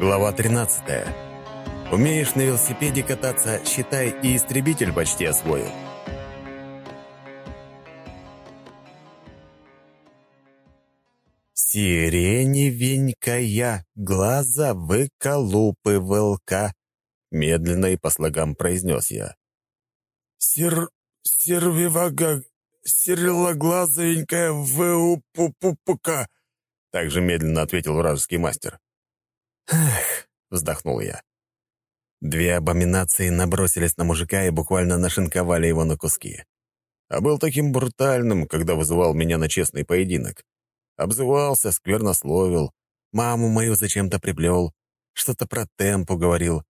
Глава 13. Умеешь на велосипеде кататься, считай, и истребитель почти освоил. «Сиреневенькая, глаза выколупывалка», — медленно и по слогам произнес я. «Сер... сервивага... серелоглазовенькая вупупупука», — также медленно ответил вражеский мастер. «Эх», — вздохнул я. Две абоминации набросились на мужика и буквально нашинковали его на куски. А был таким брутальным, когда вызывал меня на честный поединок. Обзывался, сквернословил, маму мою зачем-то приплел, что-то про темпу говорил.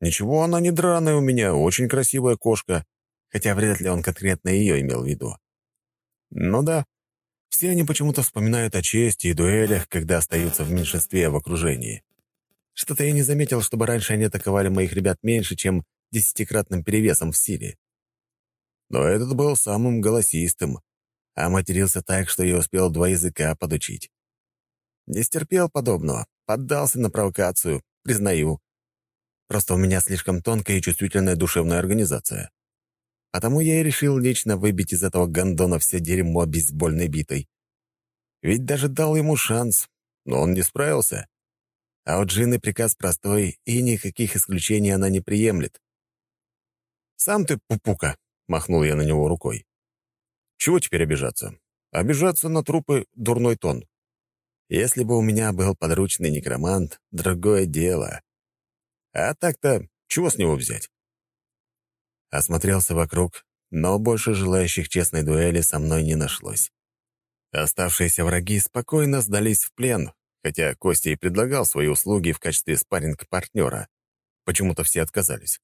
Ничего, она не драная у меня, очень красивая кошка, хотя вряд ли он конкретно ее имел в виду. Ну да, все они почему-то вспоминают о чести и дуэлях, когда остаются в меньшинстве в окружении. Что-то я не заметил, чтобы раньше они атаковали моих ребят меньше, чем десятикратным перевесом в силе. Но этот был самым голосистым, а матерился так, что я успел два языка подучить. Не стерпел подобного, поддался на провокацию, признаю. Просто у меня слишком тонкая и чувствительная душевная организация. Потому я и решил лично выбить из этого гондона все дерьмо бейсбольной битой. Ведь даже дал ему шанс, но он не справился. А у Джины приказ простой, и никаких исключений она не приемлет. «Сам ты пупука», — махнул я на него рукой. «Чего теперь обижаться? Обижаться на трупы — дурной тон. Если бы у меня был подручный некромант, другое дело. А так-то чего с него взять?» Осмотрелся вокруг, но больше желающих честной дуэли со мной не нашлось. Оставшиеся враги спокойно сдались в плен, хотя Костя и предлагал свои услуги в качестве спарринг-партнера. Почему-то все отказались.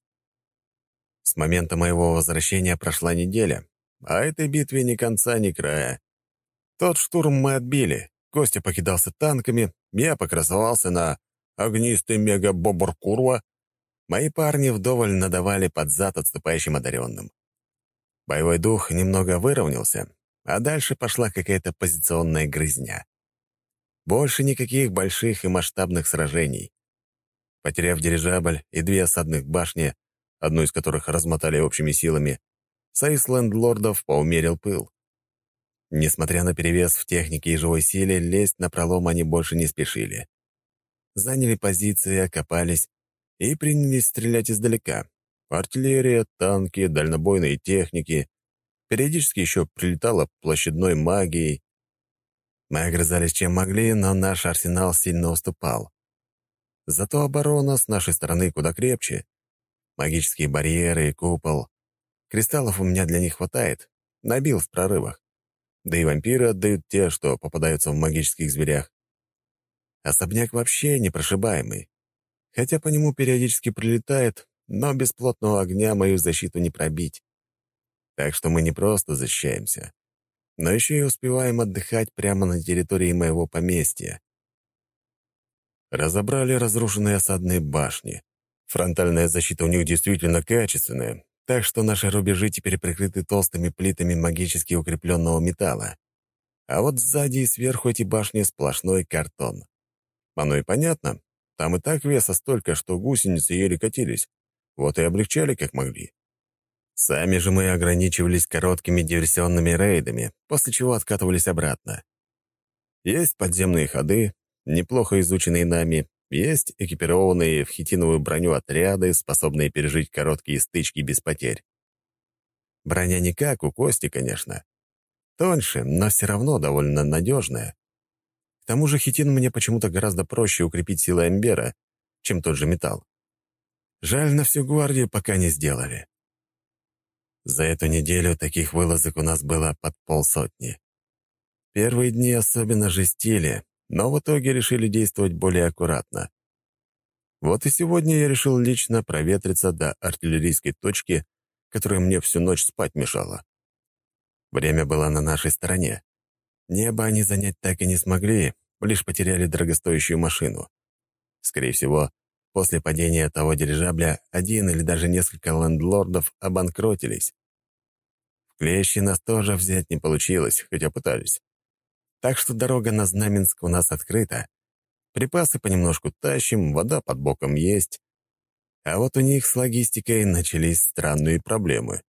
С момента моего возвращения прошла неделя, а этой битве ни конца, ни края. Тот штурм мы отбили, Костя покидался танками, я покрасовался на огнистый мега-бобр Курва. Мои парни вдоволь надавали под зад отступающим одаренным. Боевой дух немного выровнялся, а дальше пошла какая-то позиционная грызня. Больше никаких больших и масштабных сражений. Потеряв дирижабль и две осадных башни, одну из которых размотали общими силами, союз лендлордов поумерил пыл. Несмотря на перевес в технике и живой силе, лезть на пролом они больше не спешили. Заняли позиции, окопались и принялись стрелять издалека. Артиллерия, танки, дальнобойные техники. Периодически еще прилетала площадной магией, мы огрызались чем могли, но наш арсенал сильно уступал. Зато оборона с нашей стороны куда крепче. Магические барьеры и купол. Кристаллов у меня для них хватает. Набил в прорывах. Да и вампиры отдают те, что попадаются в магических зверях. Особняк вообще непрошибаемый. Хотя по нему периодически прилетает, но без плотного огня мою защиту не пробить. Так что мы не просто защищаемся, но еще и успеваем отдыхать прямо на территории моего поместья. Разобрали разрушенные осадные башни. Фронтальная защита у них действительно качественная, так что наши рубежи теперь прикрыты толстыми плитами магически укрепленного металла. А вот сзади и сверху эти башни сплошной картон. Оно и понятно. Там и так веса столько, что гусеницы еле катились. Вот и облегчали, как могли. Сами же мы ограничивались короткими диверсионными рейдами, после чего откатывались обратно. Есть подземные ходы, неплохо изученные нами, есть экипированные в хитиновую броню отряды, способные пережить короткие стычки без потерь. Броня не как у Кости, конечно. Тоньше, но все равно довольно надежная. К тому же хитин мне почему-то гораздо проще укрепить силой Эмбера, чем тот же металл. Жаль, на всю гвардию пока не сделали. За эту неделю таких вылазок у нас было под полсотни. Первые дни особенно жестили, но в итоге решили действовать более аккуратно. Вот и сегодня я решил лично проветриться до артиллерийской точки, которая мне всю ночь спать мешала. Время было на нашей стороне. Небо они занять так и не смогли, лишь потеряли дорогостоящую машину. Скорее всего, После падения того дирижабля один или даже несколько лендлордов обанкротились. В клещи нас тоже взять не получилось, хотя пытались. Так что дорога на Знаменск у нас открыта. Припасы понемножку тащим, вода под боком есть. А вот у них с логистикой начались странные проблемы.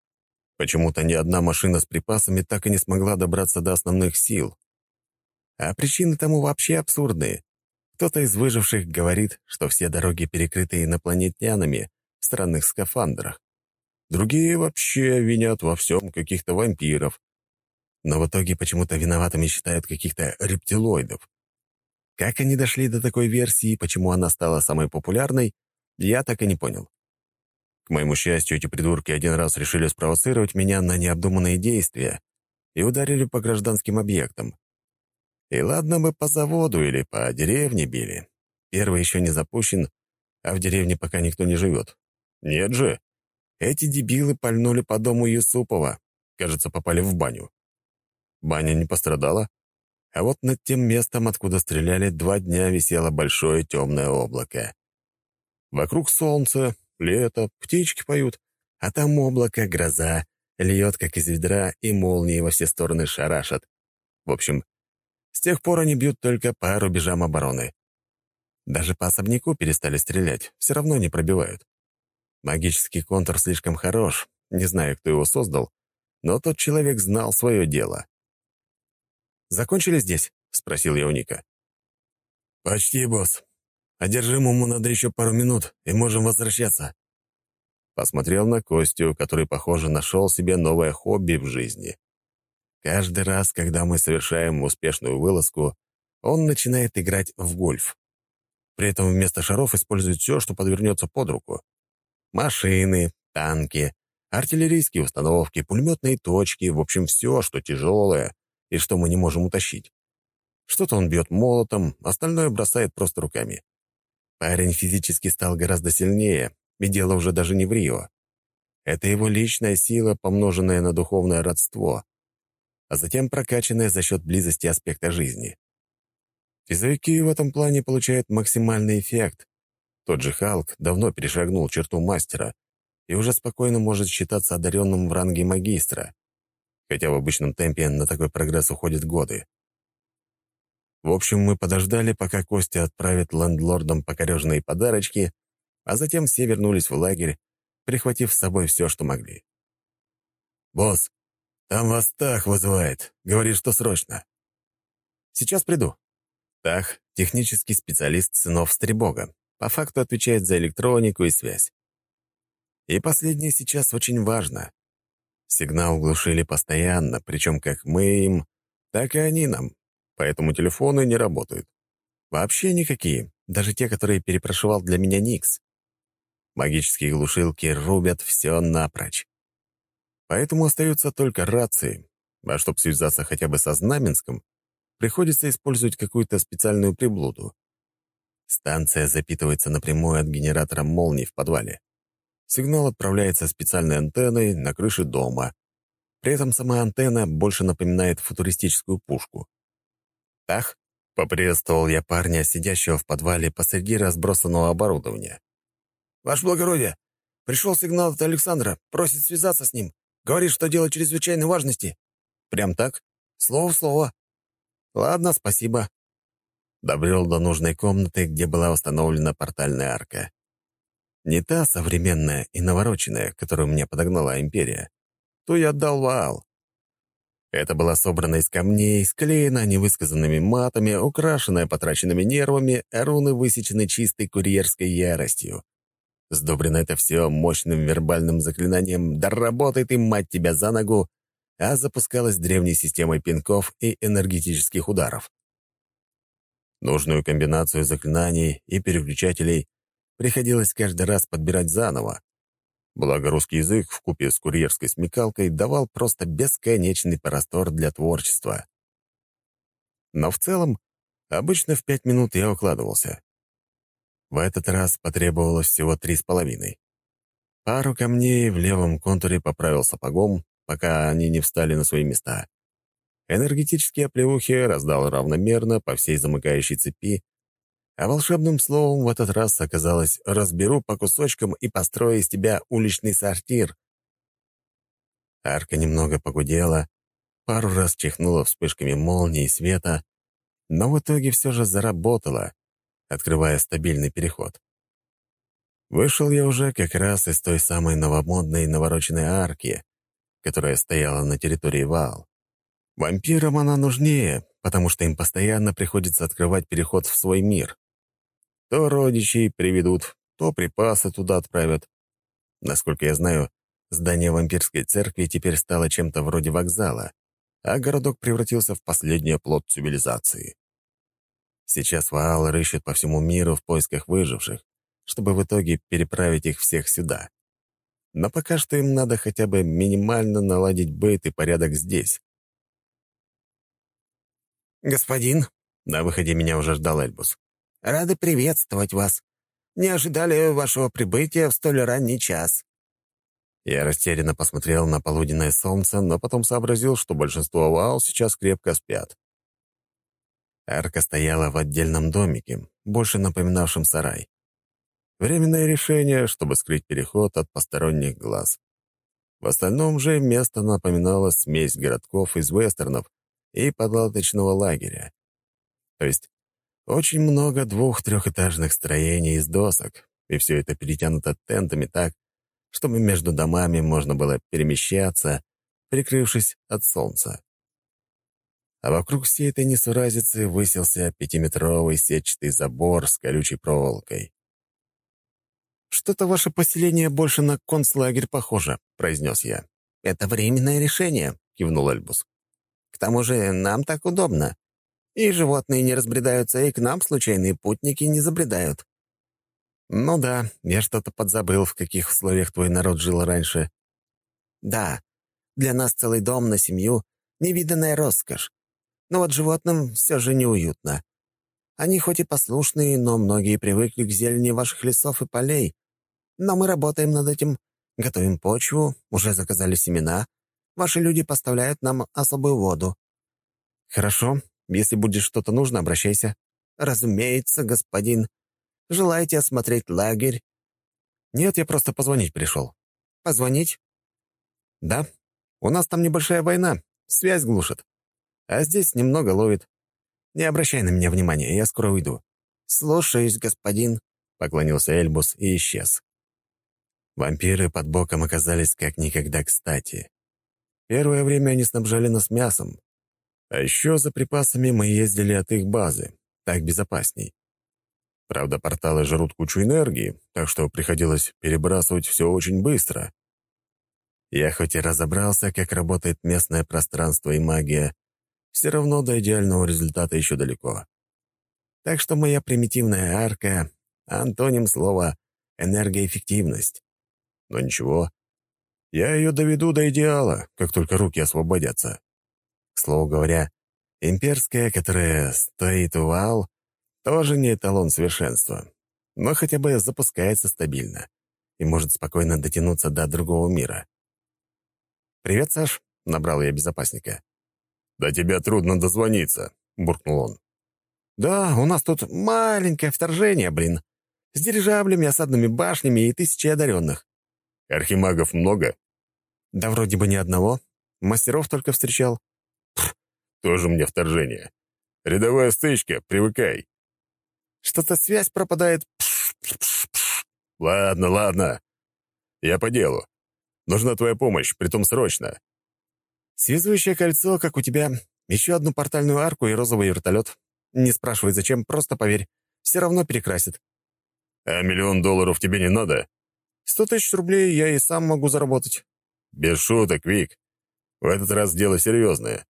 Почему-то ни одна машина с припасами так и не смогла добраться до основных сил. А причины тому вообще абсурдные. Кто-то из выживших говорит, что все дороги перекрыты инопланетянами в странных скафандрах. Другие вообще винят во всем каких-то вампиров. Но в итоге почему-то виноватыми считают каких-то рептилоидов. Как они дошли до такой версии и почему она стала самой популярной, я так и не понял. К моему счастью, эти придурки один раз решили спровоцировать меня на необдуманные действия и ударили по гражданским объектам. И ладно бы по заводу или по деревне били. Первый еще не запущен, а в деревне пока никто не живет. Нет же. Эти дебилы пальнули по дому Юсупова. Кажется, попали в баню. Баня не пострадала, а вот над тем местом, откуда стреляли, два дня висело большое темное облако. Вокруг солнце, лето, птички поют, а там облако, гроза, льет, как из ведра, и молнии во все стороны шарашат. В общем, с тех пор они бьют только по рубежам обороны. Даже по особняку перестали стрелять, все равно не пробивают. Магический контур слишком хорош, не знаю, кто его создал, но тот человек знал свое дело. «Закончили здесь?» — спросил я у Ника. «Почти, босс. Одержимому надо еще пару минут, и можем возвращаться». Посмотрел на Костю, который, похоже, нашел себе новое хобби в жизни. Каждый раз, когда мы совершаем успешную вылазку, он начинает играть в гольф. При этом вместо шаров использует все, что подвернется под руку. Машины, танки, артиллерийские установки, пулеметные точки, в общем, все, что тяжелое и что мы не можем утащить. Что-то он бьет молотом, остальное бросает просто руками. Парень физически стал гораздо сильнее, и дело уже даже не в Рио. Это его личная сила, помноженная на духовное родство — а затем прокачанная за счет близости аспекта жизни. Физовики в этом плане получают максимальный эффект. Тот же Халк давно перешагнул черту мастера и уже спокойно может считаться одаренным в ранге магистра, хотя в обычном темпе на такой прогресс уходят годы. В общем, мы подождали, пока Костя отправит лендлордам покореженные подарочки, а затем все вернулись в лагерь, прихватив с собой все, что могли. «Босс, «Там вас Тах вызывает. Говорит, что срочно». «Сейчас приду». Тах — технический специалист сынов Стребога. По факту отвечает за электронику и связь. И последнее сейчас очень важно. Сигнал глушили постоянно, причем как мы им, так и они нам. Поэтому телефоны не работают. Вообще никакие, даже те, которые перепрошивал для меня Никс. Магические глушилки рубят все напрочь. Поэтому остаются только рации, а чтобы связаться хотя бы со Знаменском, приходится использовать какую-то специальную приблуду. Станция запитывается напрямую от генератора молний в подвале. Сигнал отправляется специальной антенной на крыше дома. При этом сама антенна больше напоминает футуристическую пушку. «Тах!» — поприветствовал я парня, сидящего в подвале посреди разбросанного оборудования. «Ваше благородие, пришел сигнал от Александра, просит связаться с ним. Говорит, что дело чрезвычайной важности». «Прям так?» «Слово в слово». «Ладно, спасибо». Добрел до нужной комнаты, где была установлена портальная арка. Не та современная и навороченная, которую мне подогнала Империя. То я отдал Ваал. Это была собрана из камней, склеена невысказанными матами, украшенная потраченными нервами, руны высечены чистой курьерской яростью. Сдобрено это все мощным вербальным заклинанием «Да работай ты, мать тебя, за ногу!» а запускалось древней системой пинков и энергетических ударов. Нужную комбинацию заклинаний и переключателей приходилось каждый раз подбирать заново. Благо русский язык в купе с курьерской смекалкой давал просто бесконечный простор для творчества. Но в целом, обычно в пять минут я укладывался. В этот раз потребовалось всего три с половиной. Пару камней в левом контуре поправил сапогом, пока они не встали на свои места. Энергетические оплеухи раздал равномерно по всей замыкающей цепи, а волшебным словом в этот раз оказалось «разберу по кусочкам и построю из тебя уличный сортир». Арка немного погудела, пару раз чихнула вспышками молнии и света, но в итоге все же заработала, открывая стабильный переход. Вышел я уже как раз из той самой новомодной навороченной арки, которая стояла на территории Вал. Вампирам она нужнее, потому что им постоянно приходится открывать переход в свой мир. То родичей приведут, то припасы туда отправят. Насколько я знаю, здание вампирской церкви теперь стало чем-то вроде вокзала, а городок превратился в последний оплот цивилизации. Сейчас Ваал рыщет по всему миру в поисках выживших, чтобы в итоге переправить их всех сюда. Но пока что им надо хотя бы минимально наладить быт и порядок здесь. «Господин», — на выходе меня уже ждал Эльбус, — «рады приветствовать вас. Не ожидали вашего прибытия в столь ранний час». Я растерянно посмотрел на полуденное солнце, но потом сообразил, что большинство вау сейчас крепко спят. Арка стояла в отдельном домике, больше напоминавшем сарай. Временное решение, чтобы скрыть переход от посторонних глаз. В остальном же место напоминало смесь городков из вестернов и палаточного лагеря. То есть очень много двух-трехэтажных строений из досок, и все это перетянуто тентами так, чтобы между домами можно было перемещаться, прикрывшись от солнца. А вокруг всей этой несуразицы высился пятиметровый сетчатый забор с колючей проволокой. «Что-то ваше поселение больше на концлагерь похоже», — произнес я. «Это временное решение», — кивнул Альбус. «К тому же нам так удобно. И животные не разбредаются, и к нам случайные путники не забредают». «Ну да, я что-то подзабыл, в каких условиях твой народ жил раньше». «Да, для нас целый дом на семью — невиданная роскошь. Но вот животным все же неуютно. Они хоть и послушные, но многие привыкли к зелени ваших лесов и полей. Но мы работаем над этим, готовим почву, уже заказали семена. Ваши люди поставляют нам особую воду». «Хорошо. Если будет что-то нужно, обращайся». «Разумеется, господин. Желаете осмотреть лагерь?» «Нет, я просто позвонить пришел». «Позвонить?» «Да. У нас там небольшая война. Связь глушит. А здесь немного ловит. Не обращай на меня внимания, я скоро уйду». «Слушаюсь, господин», — поклонился Эльбус и исчез. Вампиры под боком оказались как никогда кстати. Первое время они снабжали нас мясом. А еще за припасами мы ездили от их базы. Так безопасней. Правда, порталы жрут кучу энергии, так что приходилось перебрасывать все очень быстро. Я хоть и разобрался, как работает местное пространство и магия, все равно до идеального результата еще далеко. Так что моя примитивная арка — антоним слова «энергоэффективность». Но ничего, я ее доведу до идеала, как только руки освободятся. К слову говоря, имперская, которая стоит у вал, тоже не эталон совершенства, но хотя бы запускается стабильно и может спокойно дотянуться до другого мира. «Привет, Саш», — набрал я безопасника. «До тебя трудно дозвониться», — буркнул он. «Да, у нас тут маленькое вторжение, блин. С дирижаблями, осадными башнями и тысячей одаренных». «Архимагов много?» «Да вроде бы ни одного. Мастеров только встречал». «Тоже мне вторжение. Рядовая стычка, привыкай». «Что-то связь пропадает». «Ладно, ладно. Я по делу. Нужна твоя помощь, притом срочно. Связующее кольцо, как у тебя, еще одну портальную арку и розовый вертолет. Не спрашивай, зачем, просто поверь. Все равно перекрасит. А миллион долларов тебе не надо? Сто тысяч рублей я и сам могу заработать. Без шуток, Вик. В этот раз дело серьезное.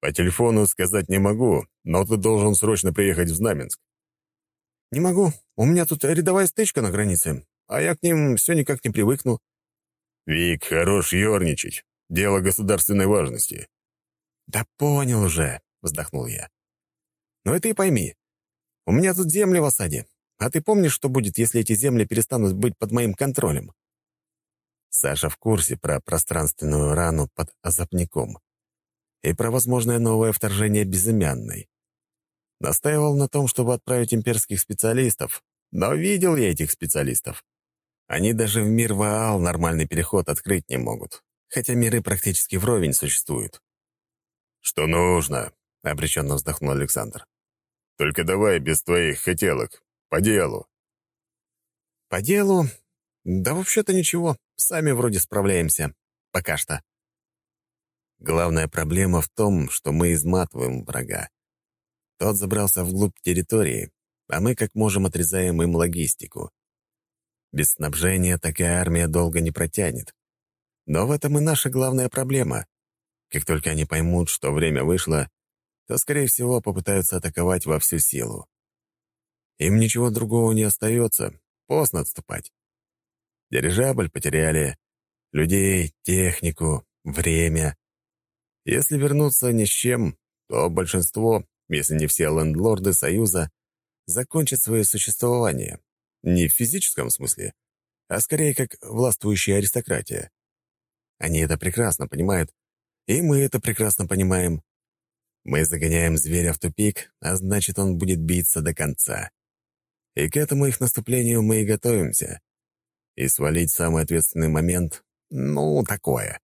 По телефону сказать не могу, но ты должен срочно приехать в Знаменск. Не могу. У меня тут рядовая стычка на границе, а я к ним все никак не привыкну. Вик, хорош ерничать. Дело государственной важности». «Да понял уже», — вздохнул я. «Но это и пойми. У меня тут земли в осаде. А ты помнишь, что будет, если эти земли перестанут быть под моим контролем?» Саша в курсе про пространственную рану под Азапником и про возможное новое вторжение безымянной. Настаивал на том, чтобы отправить имперских специалистов, но видел я этих специалистов. Они даже в мир Ваал нормальный переход открыть не могут хотя миры практически вровень существуют. «Что нужно?» — обреченно вздохнул Александр. Только давай без твоих хотелок. По делу». «По делу? Да вообще-то ничего. Сами вроде справляемся. Пока что». Главная проблема в том, что мы изматываем врага. Тот забрался вглубь территории, а мы как можем отрезаем им логистику. Без снабжения такая армия долго не протянет. Но в этом и наша главная проблема. Как только они поймут, что время вышло, то, скорее всего, попытаются атаковать во всю силу. Им ничего другого не остается, поздно отступать. Дирижабль потеряли, людей, технику, время. Если вернуться ни с чем, то большинство, если не все лендлорды Союза, закончат свое существование. Не в физическом смысле, а скорее как властвующая аристократия. Они это прекрасно понимают, и мы это прекрасно понимаем. Мы загоняем зверя в тупик, а значит, он будет биться до конца. И к этому их наступлению мы и готовимся. И свалить самый ответственный момент — ну, такое.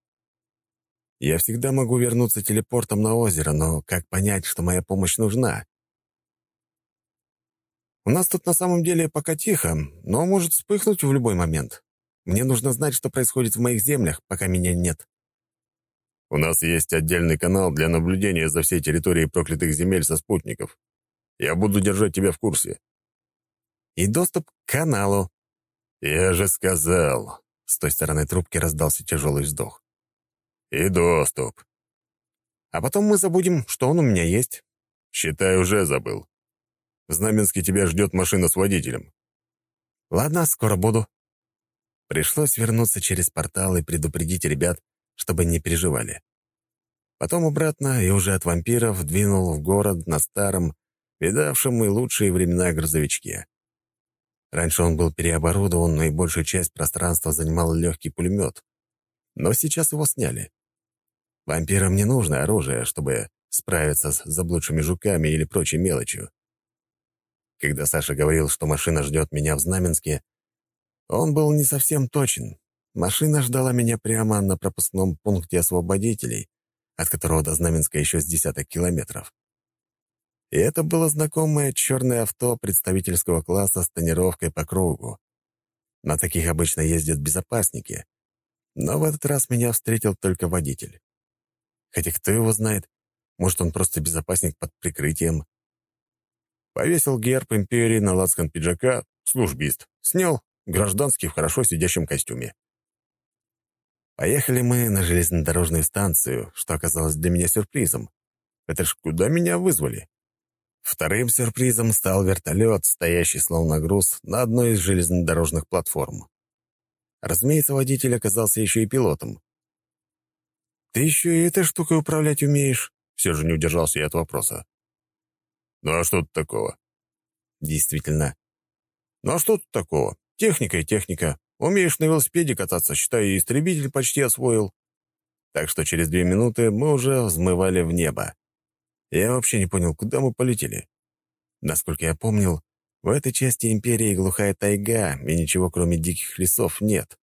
Я всегда могу вернуться телепортом на озеро, но как понять, что моя помощь нужна? У нас тут на самом деле пока тихо, но может вспыхнуть в любой момент. Мне нужно знать, что происходит в моих землях, пока меня нет. У нас есть отдельный канал для наблюдения за всей территорией проклятых земель со спутников. Я буду держать тебя в курсе. И доступ к каналу. Я же сказал. С той стороны трубки раздался тяжелый вздох и доступ. А потом мы забудем, что он у меня есть. Считай, уже забыл. В Знаменске тебя ждет машина с водителем. Ладно, скоро буду. Пришлось вернуться через портал и предупредить ребят, чтобы не переживали. Потом обратно и уже от вампиров двинул в город на старом, видавшем и лучшие времена грузовичке. Раньше он был переоборудован, и большую часть пространства занимал легкий пулемет. Но сейчас его сняли. Вампирам не нужно оружие, чтобы справиться с заблудшими жуками или прочей мелочью. Когда Саша говорил, что машина ждет меня в Знаменске, он был не совсем точен. Машина ждала меня прямо на пропускном пункте освободителей, от которого до Знаменска еще с десяток километров. И это было знакомое черное авто представительского класса с тонировкой по кругу. На таких обычно ездят безопасники. Но в этот раз меня встретил только водитель. Хотя кто его знает, может, он просто безопасник под прикрытием. Повесил герб империи на лацкан пиджака, службист. Снял, гражданский в хорошо сидящем костюме. Поехали мы на железнодорожную станцию, что оказалось для меня сюрпризом. Это ж куда меня вызвали? Вторым сюрпризом стал вертолет, стоящий словно груз на одной из железнодорожных платформ. Разумеется, водитель оказался еще и пилотом. «Ты еще и этой штукой управлять умеешь?» Все же не удержался я от вопроса. «Ну а что тут такого?» «Действительно. Ну а что тут такого? Техника и техника. Умеешь на велосипеде кататься, считай, и истребитель почти освоил». Так что через две минуты мы уже взмывали в небо. Я вообще не понял, куда мы полетели. Насколько я помнил, в этой части империи глухая тайга, и ничего кроме диких лесов нет.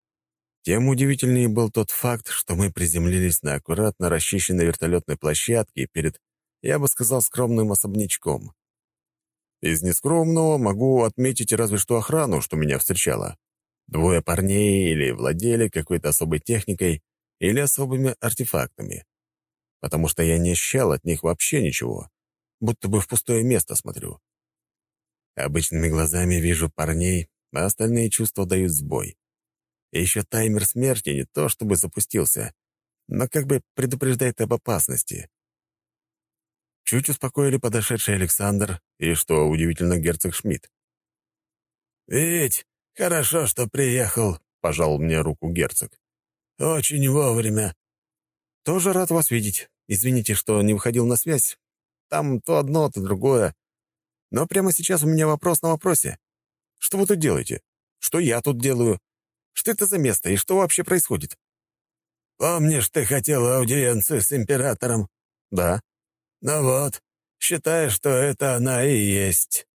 Тем удивительнее был тот факт, что мы приземлились на аккуратно расчищенной вертолетной площадке перед, я бы сказал, скромным особнячком. Из нескромного могу отметить разве что охрану, что меня встречала. Двое парней или владели какой-то особой техникой, или особыми артефактами. Потому что я не ощущал от них вообще ничего, будто бы в пустое место смотрю. Обычными глазами вижу парней, а остальные чувства дают сбой. И еще таймер смерти не то чтобы запустился, но как бы предупреждает об опасности. Чуть успокоили подошедший Александр и, что удивительно, герцог Шмидт. «Ведь хорошо, что приехал», — пожал мне руку герцог. «Очень вовремя». «Тоже рад вас видеть. Извините, что не выходил на связь. Там то одно, то другое. Но прямо сейчас у меня вопрос на вопросе. Что вы тут делаете? Что я тут делаю? Что это за место и что вообще происходит?» «Помнишь, ты хотел аудиенцию с императором?» «Да». «Ну вот, считай, что это она и есть».